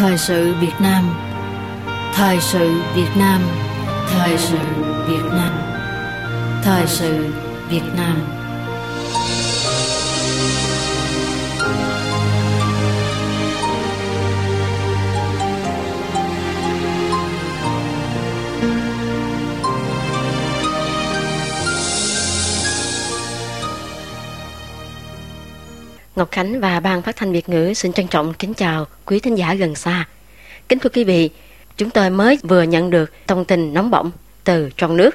Thời sự Việt Nam. Thời sự Việt Nam. Thời sự Việt Nam. Thời sự Việt Nam. Ngọc Khánh và Ban Phát thanh Việt ngữ xin trân trọng kính chào quý thính giả gần xa. Kính thưa quý vị, chúng tôi mới vừa nhận được thông tin nóng bỏng từ trong nước.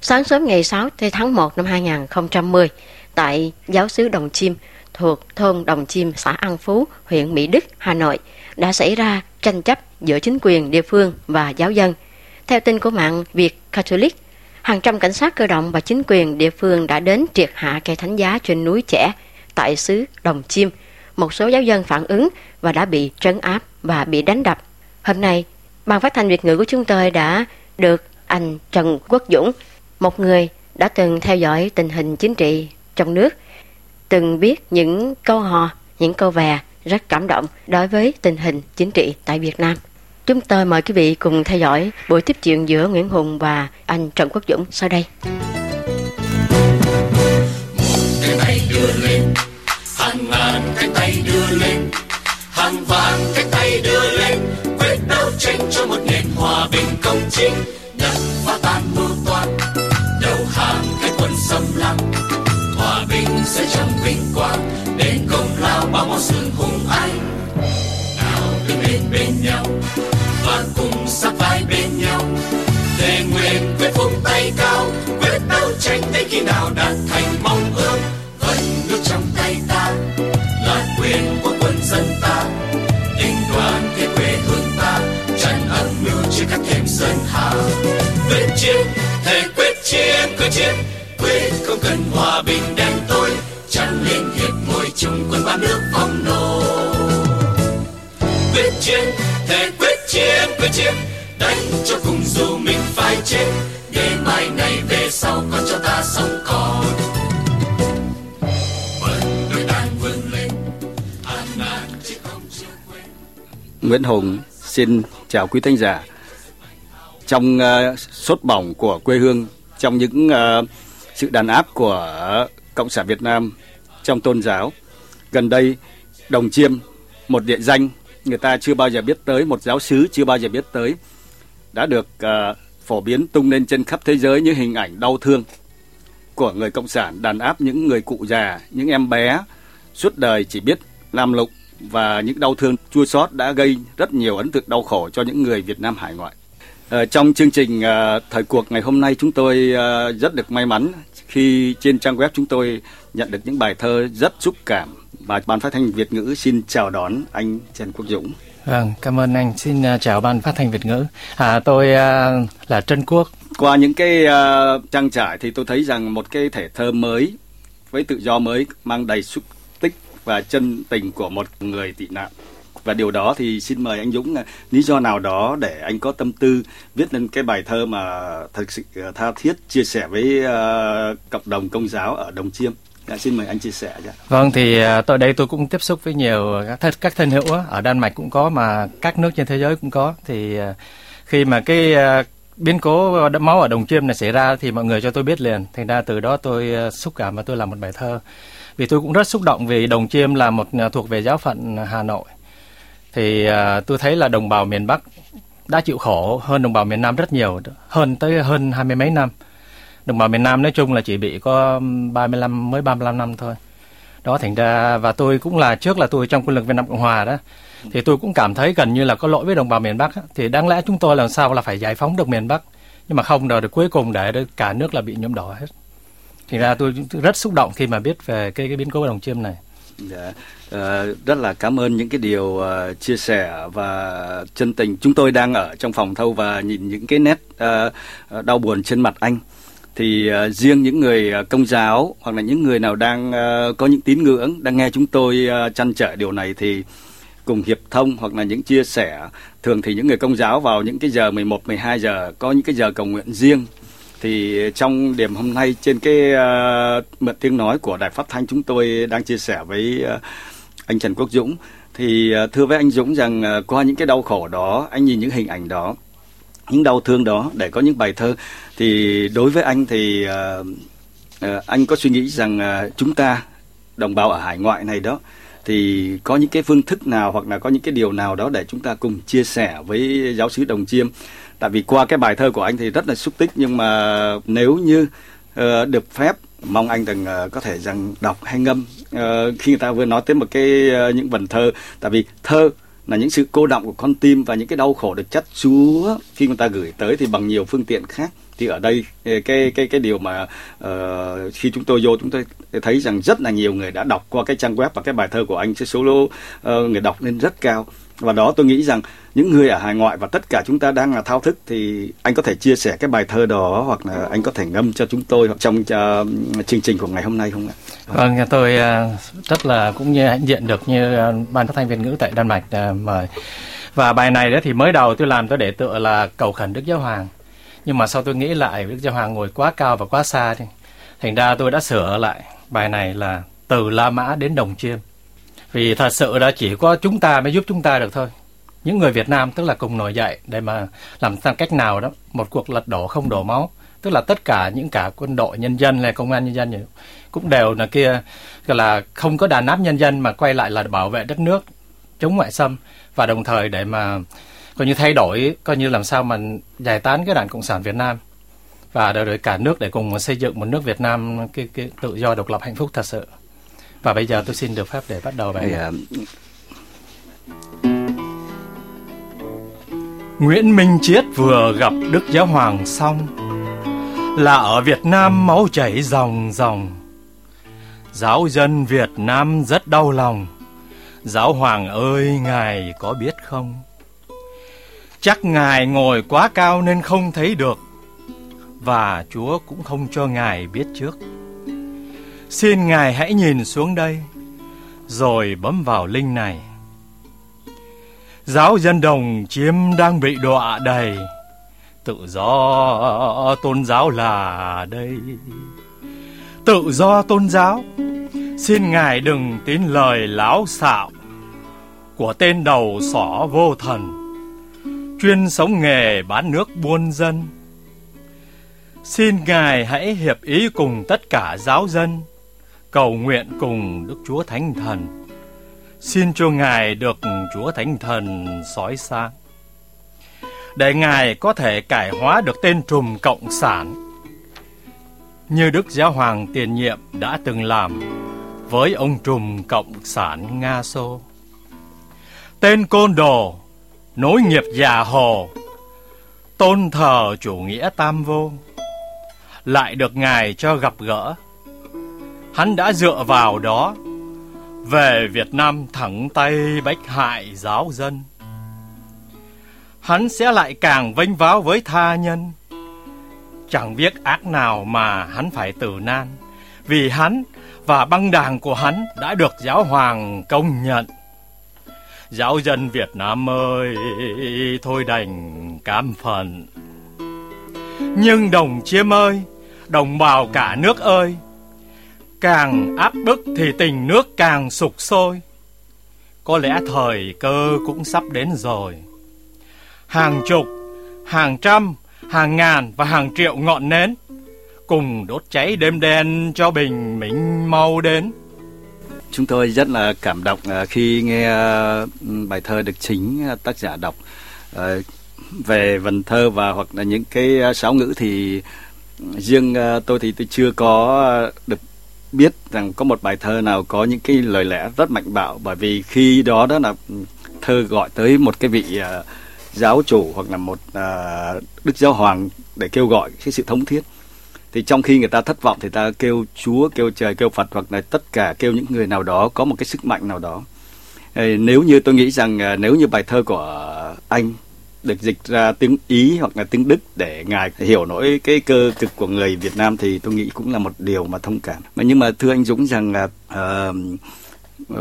Sáng sớm ngày 6 tháng 1 năm 2010, tại giáo xứ Đồng Chim thuộc thôn Đồng Chim, xã An Phú, huyện Mỹ Đức, Hà Nội, đã xảy ra tranh chấp giữa chính quyền địa phương và giáo dân. Theo tin của mạng Việt Catholic, hàng trăm cảnh sát cơ động và chính quyền địa phương đã đến triệt hạ cây thánh giá trên núi Trẻ tại xứ Đồng Chim. Một số giáo dân phản ứng và đã bị trấn áp và bị đánh đập. Hôm nay, Ban phát thanh Việt ngữ của chúng tôi đã được anh Trần Quốc Dũng, một người đã từng theo dõi tình hình chính trị trong nước, từng biết những câu hò, những câu vè rất cảm động đối với tình hình chính trị tại Việt Nam. Chúng tôi mời quý vị cùng theo dõi buổi tiếp chuyện giữa Nguyễn Hùng và anh Trần Quốc Dũng sau đây. Đấu cho một nền hòa bình công chính. Đập phá tan mưu toan, đầu hàng cái quân xâm lăng. Hòa bình sẽ trong vinh quang, đến công lao bao máu xương hùng anh nào đứng lên bên nhau, và cùng sát vai bên nhau. Thề nguyện quyết vung tay cao, quyết đấu tranh tới khi nào đạt thành mong ước. Chiến. Thể quyết chiến quyết chiến. Quyết không cần hòa bình đen tối chẳng liên hiệp ngồi chung quân ba nước phong nô. Quyết chiến thể quyết chiến quyết chiến. Đánh cho cùng dù mình phải chết. Để mai này về sau còn cho ta sống còn. Đôi vươn lên. Không chịu Nguyễn Hùng xin chào quý thính giả. Trong uh, sốt bỏng của quê hương, trong những uh, sự đàn áp của Cộng sản Việt Nam trong tôn giáo, gần đây Đồng Chiêm, một địa danh người ta chưa bao giờ biết tới, một giáo sứ chưa bao giờ biết tới, đã được uh, phổ biến tung lên trên khắp thế giới những hình ảnh đau thương của người cộng sản đàn áp những người cụ già, những em bé suốt đời chỉ biết làm lụng và những đau thương chua xót đã gây rất nhiều ấn tượng đau khổ cho những người Việt Nam hải ngoại. Ờ, trong chương trình ờ, thời cuộc ngày hôm nay chúng tôi ờ, rất được may mắn khi trên trang web chúng tôi nhận được những bài thơ rất xúc cảm và ban phát thanh Việt ngữ xin chào đón anh Trần Quốc Dũng. Vâng, cảm ơn anh. Xin chào ban phát thanh Việt ngữ. À, tôi uh, là Trân Quốc. Qua những cái uh, trang trải thì tôi thấy rằng một cái thể thơ mới với tự do mới mang đầy xúc tích và chân tình của một người tị nạn. Và điều đó thì xin mời anh Dũng à, lý do nào đó để anh có tâm tư viết lên cái bài thơ mà thật sự à, tha thiết chia sẻ với uh, cộng đồng công giáo ở Đồng Chiêm. Dạ, xin mời anh chia sẻ Dạ. Vâng, thì tôi đây tôi cũng tiếp xúc với nhiều các, thân, các thân hữu ở Đan Mạch cũng có mà các nước trên thế giới cũng có. Thì khi mà cái biến cố đẫm máu ở Đồng Chiêm này xảy ra thì mọi người cho tôi biết liền. Thành ra từ đó tôi xúc cảm và tôi làm một bài thơ. Vì tôi cũng rất xúc động vì Đồng Chiêm là một thuộc về giáo phận Hà Nội. Thì uh, tôi thấy là đồng bào miền Bắc đã chịu khổ hơn đồng bào miền Nam rất nhiều, hơn tới hơn hai mươi mấy năm. Đồng bào miền Nam nói chung là chỉ bị có 35 mới 35 năm thôi. Đó thành ra và tôi cũng là trước là tôi trong quân lực Việt Nam Cộng Hòa đó thì tôi cũng cảm thấy gần như là có lỗi với đồng bào miền Bắc thì đáng lẽ chúng tôi làm sao là phải giải phóng được miền Bắc nhưng mà không rồi cuối cùng để cả nước là bị nhuộm đỏ hết. Thì ra tôi rất xúc động khi mà biết về cái cái biến cố đồng chiêm này. Yeah. Ờ, rất là cảm ơn những cái điều uh, chia sẻ và chân tình. Chúng tôi đang ở trong phòng thâu và nhìn những cái nét uh, đau buồn trên mặt anh. Thì uh, riêng những người uh, công giáo hoặc là những người nào đang uh, có những tín ngưỡng đang nghe chúng tôi uh, chăn trở điều này thì cùng hiệp thông hoặc là những chia sẻ thường thì những người công giáo vào những cái giờ 11 12 giờ có những cái giờ cầu nguyện riêng thì trong điểm hôm nay trên cái uh, mượn tiếng nói của đài phát thanh chúng tôi đang chia sẻ với uh, anh Trần Quốc Dũng. Thì ờ, thưa với anh Dũng rằng ờ, qua những cái đau khổ đó anh nhìn những hình ảnh đó những đau thương đó để có những bài thơ thì đối với anh thì uh, anh có suy nghĩ rằng uh, chúng ta đồng bào ở hải ngoại này đó thì có những cái phương thức nào hoặc là có những cái điều nào đó để chúng ta cùng chia sẻ với giáo sứ Đồng Chiêm? Tại vì qua cái bài thơ của anh thì rất là xúc tích nhưng mà nếu như uh, được phép. Mong anh rằng uh, có thể rằng đọc hay ngâm. Uh, khi người ta vừa nói tới một cái uh, những vần thơ. Tại vì thơ là những sự cô động của con tim và những cái đau khổ được chắt chúa khi người ta gửi tới thì bằng nhiều phương tiện khác. Thì ở đây cái cái cái điều mà uh, khi chúng tôi vô chúng tôi thấy rằng rất là nhiều người đã đọc qua cái trang web và cái bài thơ của anh. Cái số uh, người đọc lên rất cao và đó tôi nghĩ rằng những người ở hải ngoại và tất cả chúng ta đang là thao thức thì anh có thể chia sẻ cái bài thơ đó hoặc là anh có thể ngâm cho chúng tôi hoặc trong uh, chương trình của ngày hôm nay không ạ? Vâng, tôi uh, rất là cũng như hãnh diện được như uh, ban phát thanh Việt ngữ tại Đan Mạch uh, mời. Và bài này đó thì mới đầu tôi làm tôi để tựa là cầu khẩn Đức Giáo Hoàng. Nhưng mà sau tôi nghĩ lại Đức Giáo Hoàng ngồi quá cao và quá xa thì thành ra tôi đã sửa lại bài này là từ La Mã đến Đồng Chiêm. Vì thật sự đã chỉ có chúng ta mới giúp chúng ta được thôi. Những người Việt Nam tức là cùng nổi dậy để mà làm sao cách nào đó một cuộc lật đổ không đổ máu. Tức là tất cả những cả quân đội nhân dân là công an nhân dân cũng đều là kia gọi là không có đàn áp nhân dân mà quay lại là bảo vệ đất nước chống ngoại xâm. Và đồng thời để mà coi như thay đổi coi như làm sao mà giải tán cái đảng cộng sản Việt Nam. Và đời cả nước để cùng xây dựng một nước Việt Nam cái, cái tự do độc lập hạnh phúc thật sự và bây giờ tôi xin được phép để bắt đầu bài yeah. Nguyễn Minh Chiết vừa gặp Đức Giáo Hoàng xong Là ở Việt Nam máu chảy ròng ròng. Giáo dân Việt Nam rất đau lòng. Giáo Hoàng ơi Ngài có biết không? Chắc Ngài ngồi quá cao nên không thấy được Và Chúa cũng không cho Ngài biết trước Xin Ngài hãy nhìn xuống đây, Rồi bấm vào link này. Giáo dân đồng chiếm đang bị đọa đầy. Tự do tôn giáo là đây. Tự do tôn giáo, Xin Ngài đừng tín lời láo xạo Của tên đầu sỏ vô thần, Chuyên sống nghề bán nước buôn dân. Xin Ngài hãy hiệp ý cùng tất cả giáo dân Cầu nguyện cùng Đức Chúa Thánh Thần. Xin cho Ngài được Chúa Thánh Thần sói sáng, Để Ngài có thể cải hóa được tên trùm Cộng sản Như Đức Giáo Hoàng tiền nhiệm đã từng làm Với ông trùm Cộng sản Nga Xô. Tên côn đồ Nối nghiệp già hồ Tôn thờ chủ nghĩa tam vô Lại được Ngài cho gặp gỡ. Hắn đã dựa vào đó về Việt Nam thẳng tay bách hại giáo dân. Hắn sẽ lại càng vênh váo với tha nhân. Chẳng biết ác nào mà hắn phải tử nan, vì hắn và băng đảng của hắn đã được giáo hoàng công nhận. Giáo dân Việt Nam ơi, thôi đành cam phần. Nhưng đồng chiêm ơi, đồng bào cả nước ơi, Càng áp bức thì tình nước càng sục sôi. Có lẽ thời cơ cũng sắp đến rồi. Hàng chục, hàng trăm, hàng ngàn và hàng triệu ngọn nến Cùng đốt cháy đêm đen cho bình minh mau đến. Chúng tôi rất là cảm động à, khi nghe à, bài thơ được chính à, tác giả đọc. Về vần thơ và hoặc là những cái sáo ngữ thì riêng tôi thì tôi chưa có được biết rằng có một bài thơ nào có những cái lời lẽ rất mạnh bạo bởi vì khi đó đó là thơ gọi tới một cái vị uh, giáo chủ hoặc là một uh, đức giáo hoàng để kêu gọi cái sự thống thiết. Thì trong khi người ta thất vọng thì ta kêu chúa kêu trời kêu phật hoặc là tất cả kêu những người nào đó có một cái sức mạnh nào đó. Nếu như tôi nghĩ rằng à, nếu như bài thơ của anh được dịch ra tiếng Ý hoặc là tiếng Đức để ngài hiểu nổi cái cơ cực của người Việt Nam thì tôi nghĩ cũng là một điều mà thông cảm. Mà nhưng mà thưa anh Dũng rằng là uh,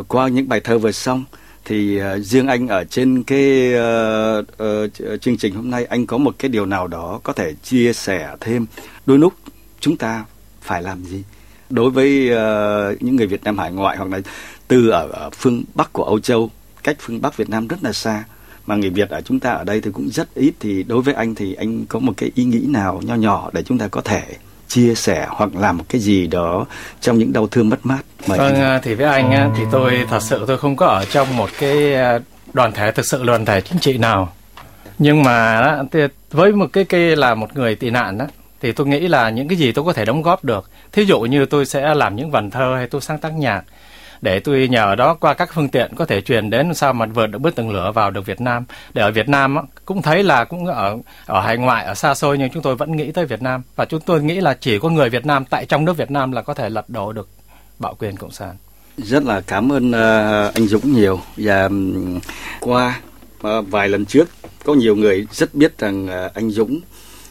qua những bài thơ vừa xong thì uh, riêng anh ở trên cái uh, uh, chương trình hôm nay anh có một cái điều nào đó có thể chia sẻ thêm đôi lúc chúng ta phải làm gì đối với uh, những người Việt Nam hải ngoại hoặc là từ ở, ở phương Bắc của Âu Châu cách phương Bắc Việt Nam rất là xa mà người Việt ở chúng ta ở đây thì cũng rất ít thì đối với anh thì anh có một cái ý nghĩ nào nho nhỏ để chúng ta có thể chia sẻ hoặc làm một cái gì đó trong những đau thương mất mát. Mời vâng, anh. thì với anh thì tôi thật sự tôi không có ở trong một cái đoàn thể thực sự đoàn thể chính trị nào. Nhưng mà với một cái cái là một người tị nạn đó thì tôi nghĩ là những cái gì tôi có thể đóng góp được. Thí dụ như tôi sẽ làm những vần thơ hay tôi sáng tác nhạc để tôi nhờ đó qua các phương tiện có thể truyền đến sao mà vượt được bước tường lửa vào được Việt Nam. Để ở Việt Nam cũng thấy là cũng ở ở hải ngoại ở xa xôi nhưng chúng tôi vẫn nghĩ tới Việt Nam. Và chúng tôi nghĩ là chỉ có người Việt Nam tại trong nước Việt Nam là có thể lật đổ được bạo quyền cộng sản. Rất là cảm ơn uh, anh Dũng nhiều. Và qua uh, vài lần trước có nhiều người rất biết rằng uh, anh Dũng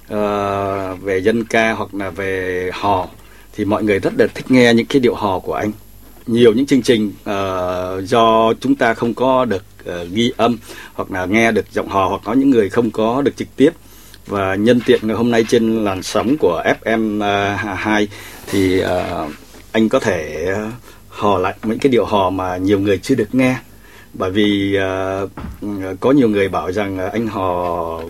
uh, về dân ca hoặc là về hò thì mọi người rất là thích nghe những cái điệu hò của anh nhiều những chương trình uh, do chúng ta không có được uh, ghi âm hoặc là nghe được giọng hò hoặc có những người không có được trực tiếp. Và nhân tiện ngày hôm nay trên làn sóng của FM uh, 2 thì uh, anh có thể uh, hò lại những cái điệu hò mà nhiều người chưa được nghe. Bởi vì uh, có nhiều người bảo rằng anh hò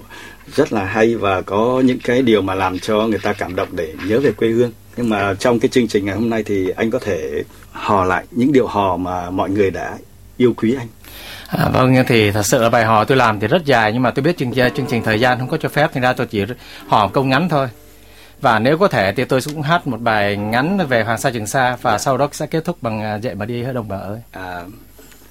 rất là hay và có những cái điều mà làm cho người ta cảm động để nhớ về quê hương nhưng mà trong cái chương trình ngày hôm nay thì anh có thể hò lại những điệu hò mà mọi người đã yêu quý anh À, vâng thì thật sự là bài hò tôi làm thì rất dài nhưng mà tôi biết chương, chương trình thời gian không có cho phép thì ra tôi chỉ hò câu ngắn thôi và nếu có thể thì tôi cũng hát một bài ngắn về Hoàng Sa Trường Sa và sau đó sẽ kết thúc bằng à, dậy mà đi ở đồng bờ ơi. À,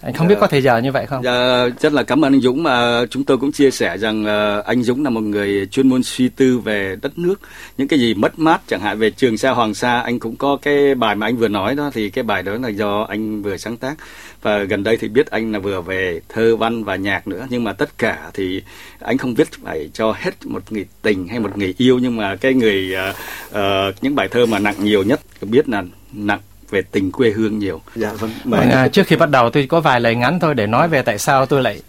anh không biết có thời giờ như vậy không? Dạ, rất là cảm ơn anh Dũng mà chúng tôi cũng chia sẻ rằng uh, anh Dũng là một người chuyên môn suy tư về đất nước, những cái gì mất mát chẳng hạn về Trường Sa Hoàng Sa, anh cũng có cái bài mà anh vừa nói đó thì cái bài đó là do anh vừa sáng tác và gần đây thì biết anh là vừa về thơ văn và nhạc nữa nhưng mà tất cả thì anh không biết phải cho hết một người tình hay một người yêu nhưng mà cái người uh, uh, những bài thơ mà nặng nhiều nhất biết là nặng về tình quê hương nhiều. Dạ vâng. vâng à, trước khi bắt đầu tôi có vài lời ngắn thôi để nói về tại sao tôi lại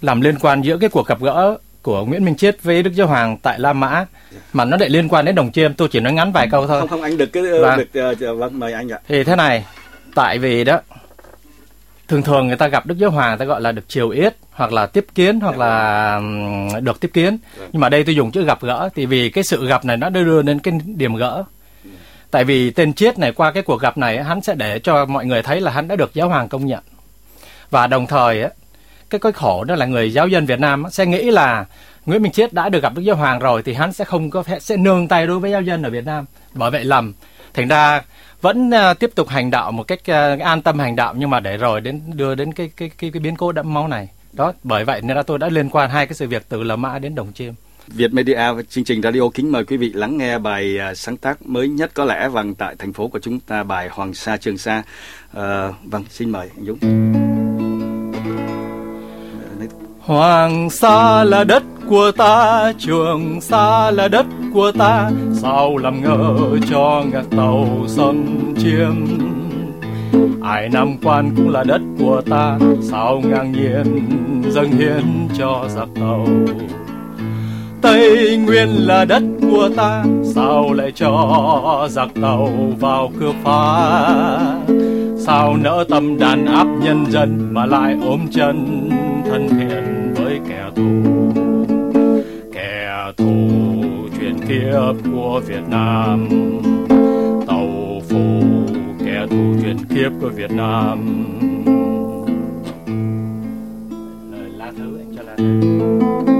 làm liên quan giữa cái cuộc gặp gỡ của Nguyễn Minh Chiết với Đức Giáo Hoàng tại La Mã mà nó lại liên quan đến Đồng Chiêm, tôi chỉ nói ngắn vài câu thôi. Không không anh được cái vâng. được uh, vâng mời anh ạ. Thì thế này, tại vì đó thường thường người ta gặp Đức Giáo Hoàng người ta gọi là được chiều yết hoặc là tiếp kiến hoặc là được tiếp kiến. Vâng. Nhưng mà đây tôi dùng chữ gặp gỡ thì vì cái sự gặp này nó đưa đến cái điểm gỡ tại vì tên chiết này qua cái cuộc gặp này hắn sẽ để cho mọi người thấy là hắn đã được giáo hoàng công nhận. Và đồng thời cái cái khổ đó là người giáo dân Việt Nam sẽ nghĩ là Nguyễn Minh Chiết đã được gặp Đức Giáo Hoàng rồi thì hắn sẽ không có sẽ nương tay đối với giáo dân ở Việt Nam. Bởi vậy lầm. Thành ra vẫn à, tiếp tục hành đạo một cách à, an tâm hành đạo nhưng mà để rồi đến đưa đến cái cái cái, cái biến cố đẫm máu này. Đó bởi vậy nên là tôi đã liên quan hai cái sự việc từ lò Mã đến Đồng Chiêm. Việt Media chương trình radio kính mời quý vị lắng nghe bài à, sáng tác mới nhất có lẽ vàng tại thành phố của chúng ta bài Hoàng Sa Trường Sa. À, vâng xin mời anh Dũng. Hoàng Sa là đất của ta, Trường Sa là đất của ta, sao làm ngờ cho ngạc tàu xâm chiếm Ai Nam quan cũng là đất của ta, sao ngang nhiên dâng hiến cho giặc tàu. Tây Nguyên là đất của ta, Sao lại cho giặc tàu vào cướp phá? Sao nỡ tâm đàn áp nhân dân Mà lại ôm chân thân thiện với kẻ thù? Kẻ thù truyền kiếp của Việt Nam, Tàu phù kẻ thù truyền kiếp của Việt Nam. Lời lá thứ anh cho lá thứ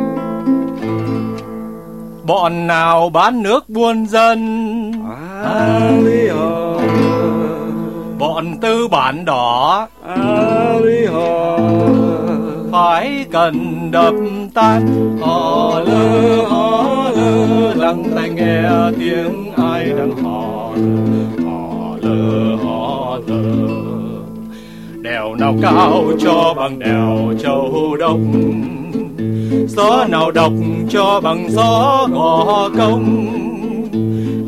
bọn nào bán nước buôn dân? À, bọn tư bản đỏ. Phải cần đập tan họ lơ họ lơ lắng tai nghe tiếng ai đang họ họ lơ họ lơ. Đèo nào cao cho bằng đèo châu đốc gió nào độc cho bằng gió gò công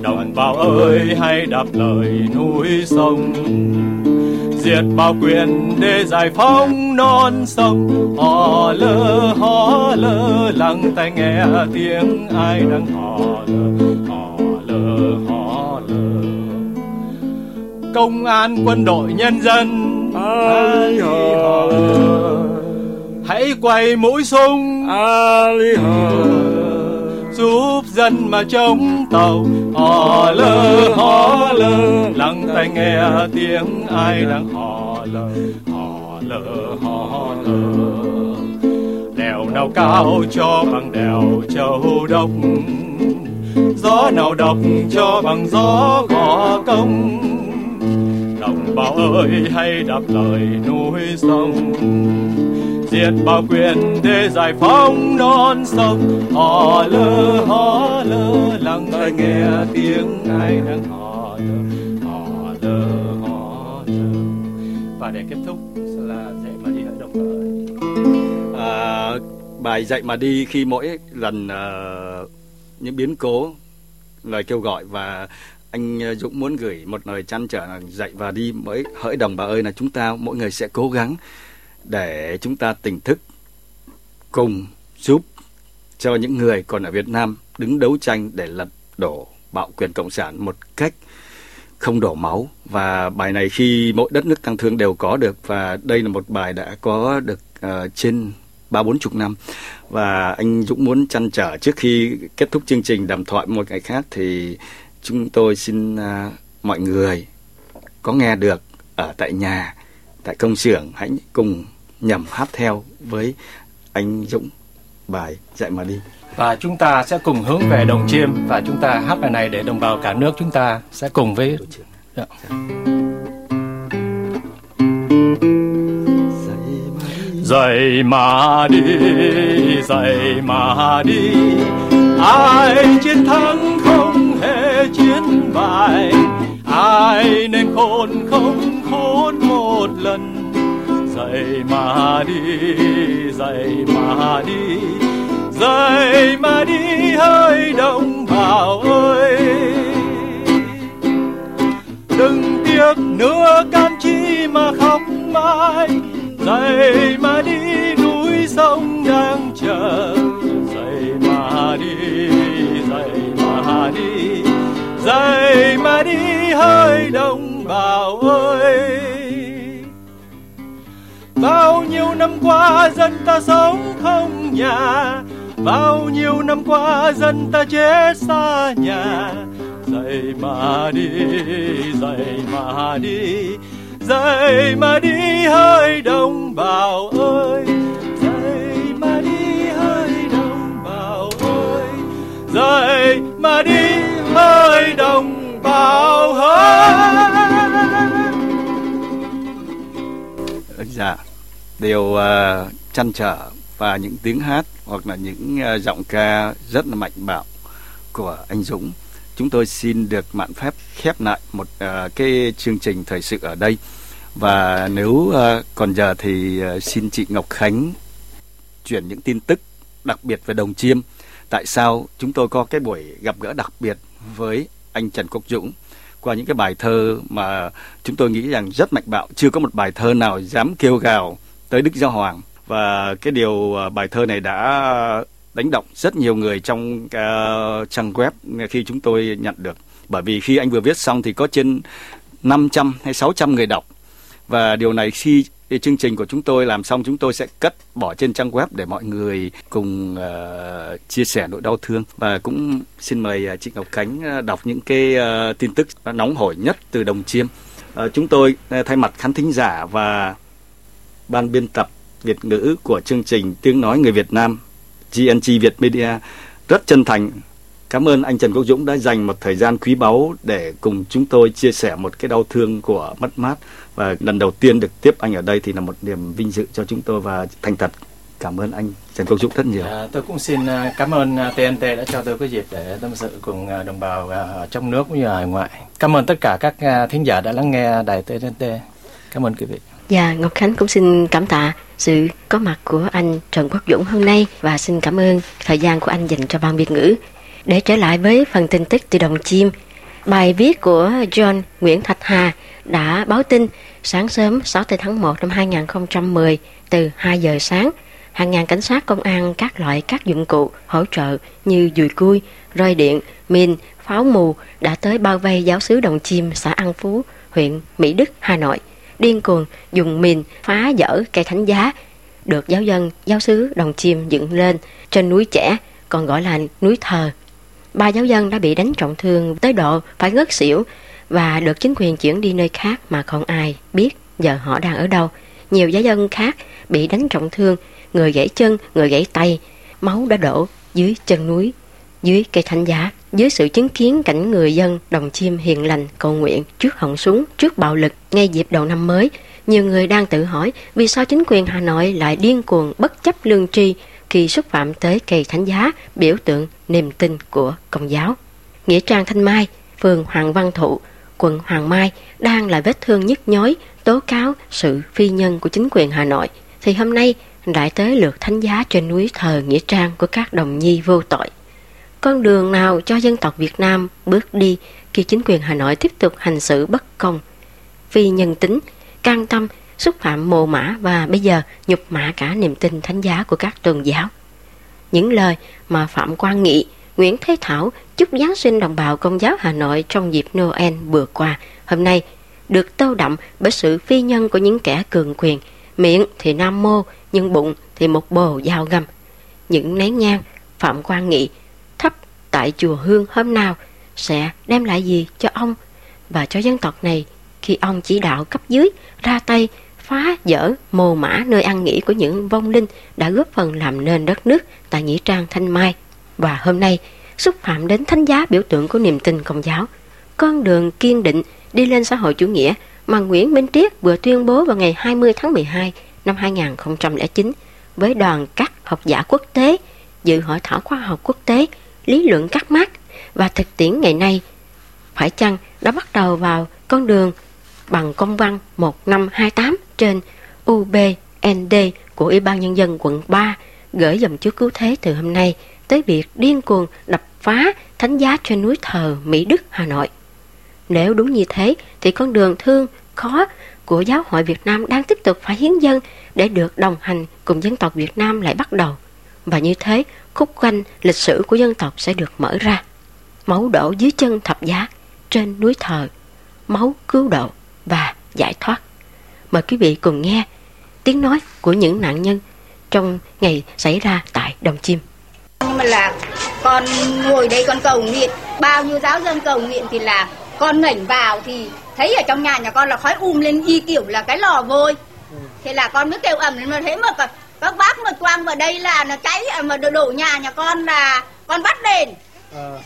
đồng bào ơi hay đáp lời núi sông. Diệt bao quyền để giải phóng non sông. Họ lơ họ lơ lắng tai nghe tiếng ai đang họ lơ họ lơ họ lơ. Công an quân đội nhân dân ai họ lơ hãy quay mũi sung. Ali giúp dân mà chống tàu. Hò lơ hò lơ. Lắng tai nghe tiếng ai đang hò lơ. Hò lơ hò lơ. Đèo nào cao cho bằng đèo châu đốc. Gió nào độc cho bằng gió gò công. Đồng bào ơi hay đáp lời núi sông diệt bao quyền để giải phóng non sông. Họ lơ họ lơ lắng tai nghe tiếng ai đang họ lơ họ lơ họ lơ. Và để kết thúc là dạy mà đi hỡi đồng ơi à, bài dạy mà đi khi mỗi lần uh, những biến cố lời kêu gọi và anh Dũng muốn gửi một lời chăn trở là dạy và đi mới hỡi đồng bà ơi là chúng ta mỗi người sẽ cố gắng để chúng ta tỉnh thức cùng giúp cho những người còn ở Việt Nam đứng đấu tranh để lật đổ bạo quyền cộng sản một cách không đổ máu. Và bài này khi mỗi đất nước tăng thương đều có được và đây là một bài đã có được uh, trên ba bốn chục năm. Và anh Dũng muốn chăn trở trước khi kết thúc chương trình đàm thoại một ngày khác thì chúng tôi xin uh, mọi người có nghe được ở tại nhà tại công xưởng hãy cùng nhầm hát theo với anh Dũng. Bài dạy mà đi. Và chúng ta sẽ cùng hướng về đồng chiêm và chúng ta hát bài này để đồng bào cả nước chúng ta sẽ cùng với dạ. dậy mà đi dậy mà đi. Ai chiến thắng không hề chiến bại ai nên khôn không khôn một lần? Dậy mà đi dậy mà đi dậy mà đi hơi đồng bào ơi. Đừng tiếc nữa can chi mà khóc mãi dậy mà đi núi sông đang chờ dậy mà đi, hơi đồng bào ơi. Bao nhiêu năm qua dân ta sống không nhà, bao nhiêu năm qua dân ta chết xa nhà. Dậy mà đi, dậy mà đi, dậy mà đi, hơi đồng bào ơi. Dậy mà đi, hơi đồng bào ơi. Dậy mà đi mới đồng bào ơi dạ đều uh, chăn trở và những tiếng hát hoặc là những uh, giọng ca rất là mạnh bạo của anh Dũng. Chúng tôi xin được mạn phép khép lại một uh, cái chương trình thời sự ở đây. Và nếu uh, còn giờ thì uh, xin chị Ngọc Khánh chuyển những tin tức đặc biệt về Đồng Chiêm. Tại sao chúng tôi có cái buổi gặp gỡ đặc biệt với anh Trần Quốc Dũng? Qua những cái bài thơ mà chúng tôi nghĩ rằng rất mạnh bạo, chưa có một bài thơ nào dám kêu gào tới Đức Giáo Hoàng. Và cái điều à, bài thơ này đã đánh động rất nhiều người trong uh, trang web khi chúng tôi nhận được. Bởi vì khi anh vừa viết xong thì có trên 500 hay 600 người đọc. Và điều này khi chương trình của chúng tôi làm xong chúng tôi sẽ cất bỏ trên trang web để mọi người cùng uh, chia sẻ nỗi đau thương và cũng xin mời uh, chị Ngọc Khánh ờ, đọc những cái uh, tin tức nóng hổi nhất từ Đồng Chiêm. Uh, chúng tôi uh, thay mặt khán thính giả và ban biên tập Việt ngữ của chương trình Tiếng nói người Việt Nam GNG Việt Media rất chân thành cảm ơn anh Trần Quốc Dũng đã dành một thời gian quý báu để cùng chúng tôi chia sẻ một cái đau thương của mất mát và lần đầu tiên được tiếp anh ở đây thì là một niềm vinh dự cho chúng tôi và thành thật cảm ơn anh Trần Quốc Dũng rất nhiều. À, tôi cũng xin à, cảm ơn TNT à, đã cho tôi cái dịp để tâm sự cùng à, đồng bào ở trong nước cũng như ở ngoại. Cảm ơn tất cả các thính giả đã lắng nghe đài TNT. Cảm ơn quý vị. Dạ, Ngọc Khánh cũng xin cảm tạ sự có mặt của anh Trần Quốc Dũng hôm nay và xin cảm ơn thời gian của anh dành cho ban Việt ngữ. Để trở lại với phần tin tức từ đồng chim, bài viết của John Nguyễn Thạch Hà đã báo tin sáng sớm 6 tháng 1 năm 2010 từ 2 giờ sáng, hàng ngàn cảnh sát công an các loại các dụng cụ hỗ trợ như dùi cui, roi điện, min, pháo mù đã tới bao vây giáo sứ Đồng Chim, xã An Phú, huyện Mỹ Đức, Hà Nội điên cuồng dùng mìn phá dỡ cây thánh giá được giáo dân giáo sứ Đồng chim dựng lên trên núi trẻ, còn gọi là núi thờ. Ba giáo dân đã bị đánh trọng thương tới độ phải ngất xỉu và được chính quyền chuyển đi nơi khác mà không ai biết giờ họ đang ở đâu. Nhiều giáo dân khác bị đánh trọng thương, người gãy chân, người gãy tay, máu đã đổ dưới chân núi, dưới cây thánh giá, dưới sự chứng kiến cảnh người dân đồng chim hiền lành cầu nguyện trước họng súng, trước bạo lực ngay dịp đầu năm mới. Nhiều người đang tự hỏi vì sao chính quyền Hà Nội lại điên cuồng bất chấp lương tri khi xúc phạm tới cây thánh giá, biểu tượng niềm tin của công giáo. Nghĩa trang Thanh Mai, phường Hoàng Văn Thụ, quận Hoàng Mai đang là vết thương nhức nhối tố cáo sự phi nhân của chính quyền Hà Nội. Thì hôm nay lại tới lượt thánh giá trên núi thờ Nghĩa Trang của các đồng nhi vô tội. Con đường nào cho dân tộc Việt Nam bước đi khi chính quyền Hà Nội tiếp tục hành xử bất công, phi nhân tính, can tâm, xúc phạm mồ mã và bây giờ nhục mạ cả niềm tin thánh giá của các tôn giáo. Những lời mà Phạm Quang Nghị, Nguyễn Thế Thảo chúc Giáng sinh đồng bào công giáo Hà Nội trong dịp Noel vừa qua, hôm nay được tô đậm bởi sự phi nhân của những kẻ cường quyền, miệng thì nam mô, nhưng bụng thì một bồ dao găm. Những nén nhang Phạm Quang Nghị thắp tại chùa Hương hôm nào sẽ đem lại gì cho ông và cho dân tộc này khi ông chỉ đạo cấp dưới ra tay phá dỡ mồ mã nơi ăn nghỉ của những vong linh đã góp phần làm nên đất nước tại Nghĩa Trang Thanh Mai. Và hôm nay, xúc phạm đến thánh giá biểu tượng của niềm tin công giáo. Con đường kiên định đi lên xã hội chủ nghĩa mà Nguyễn Minh Triết vừa tuyên bố vào ngày 20 tháng 12 năm 2009 với đoàn các học giả quốc tế dự hội thảo khoa học quốc tế lý luận cắt mát và thực tiễn ngày nay phải chăng đã bắt đầu vào con đường bằng công văn 1528 trên UBND của Ủy ban Nhân dân quận 3 gửi dòng chú cứu thế từ hôm nay tới việc điên cuồng đập phá thánh giá trên núi thờ Mỹ Đức, Hà Nội. Nếu đúng như thế thì con đường thương, khó của giáo hội Việt Nam đang tiếp tục phải hiến dân để được đồng hành cùng dân tộc Việt Nam lại bắt đầu. Và như thế, khúc quanh lịch sử của dân tộc sẽ được mở ra. Máu đổ dưới chân thập giá, trên núi thờ, máu cứu độ và giải thoát. Mời quý vị cùng nghe tiếng nói của những nạn nhân trong ngày xảy ra tại Đồng Chim. Nhưng mà là con ngồi đây con cầu nguyện, bao nhiêu giáo dân cầu nguyện thì là con ngẩng vào thì thấy ở trong nhà nhà con là khói um lên y kiểu là cái lò vôi. Thế là con mới kêu ầm lên mà thế mà các, các bác mà quang vào đây là nó cháy mà đổ, nhà nhà con là con bắt đền. Ờ,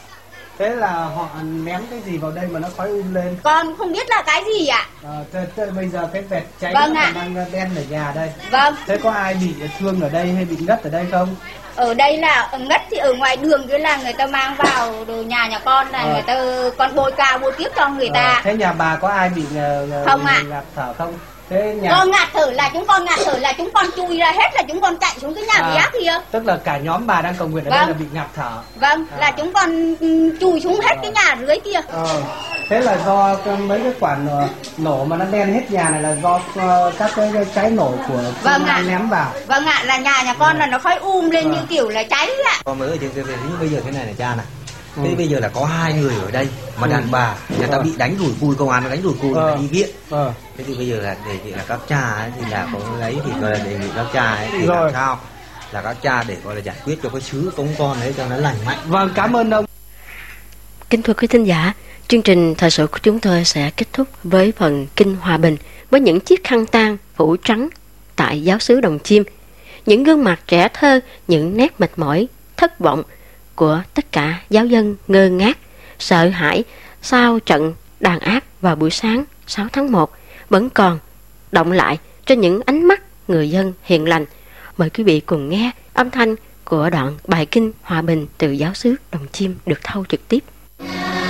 thế là họ ném cái gì vào đây mà nó khói um lên Con không biết là cái gì ạ. Ờ, thế, thế bây giờ cái vệt cháy Vâng nó ạ. đang đen ở nhà đây Vâng, thế có ai bị thương ở đây hay bị ngất ở đây không ở đây là ngất thì ở ngoài đường cái là người ta mang vào đồ nhà nhà con là Ờ. người ta con bôi cao bôi tiếp cho người Ờ, ta. thế nhà bà có ai bị ngờ, Không ạ. ngạt thở không thế nhà Con ngạt thở là chúng con ngạt thở là chúng con chui ra hết là chúng con chạy xuống cái nhà À. bé kia. tức là cả nhóm bà đang cầu nguyện ở đây Vâng. là bị ngạt thở Vâng, À. là chúng con ừ, chui xuống hết cái nhà dưới kia. Ờ, thế là do mấy cái quả nổ, nổ mà nó đen hết nhà này là do ờ, các cái, cháy nổ của Vâng ạ. ném vào Vâng ạ, là nhà nhà con là nó khói um lên như Vâng. kiểu là cháy ạ. con mới ở trên cái bây giờ thế này này cha này thế Ừ. bây giờ là có hai người ở đây mà đàn Ừ. bà người ta Ờ. bị đánh đuổi cùi công an đánh đuổi cùi người Ờ. ta đi viện ờ thế thì bây giờ là đề nghị là các cha ấy, thì là có lấy thì gọi là đề nghị các cha ấy thì Rồi. làm sao là các cha để gọi là giải quyết cho cái xứ cống con ấy cho nó lành mạnh vâng cảm ơn ông Kính thưa quý thính giả, chương trình thời sự của chúng tôi sẽ kết thúc với phần Kinh Hòa Bình với những chiếc khăn tang phủ trắng tại giáo xứ Đồng Chim. Những gương mặt trẻ thơ, những nét mệt mỏi, thất vọng của tất cả giáo dân ngơ ngác, sợ hãi sau trận đàn áp vào buổi sáng 6 tháng 1 vẫn còn động lại trên những ánh mắt người dân hiền lành. Mời quý vị cùng nghe âm thanh của đoạn bài kinh Hòa Bình từ giáo xứ Đồng Chim được thâu trực tiếp.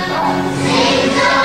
Đồng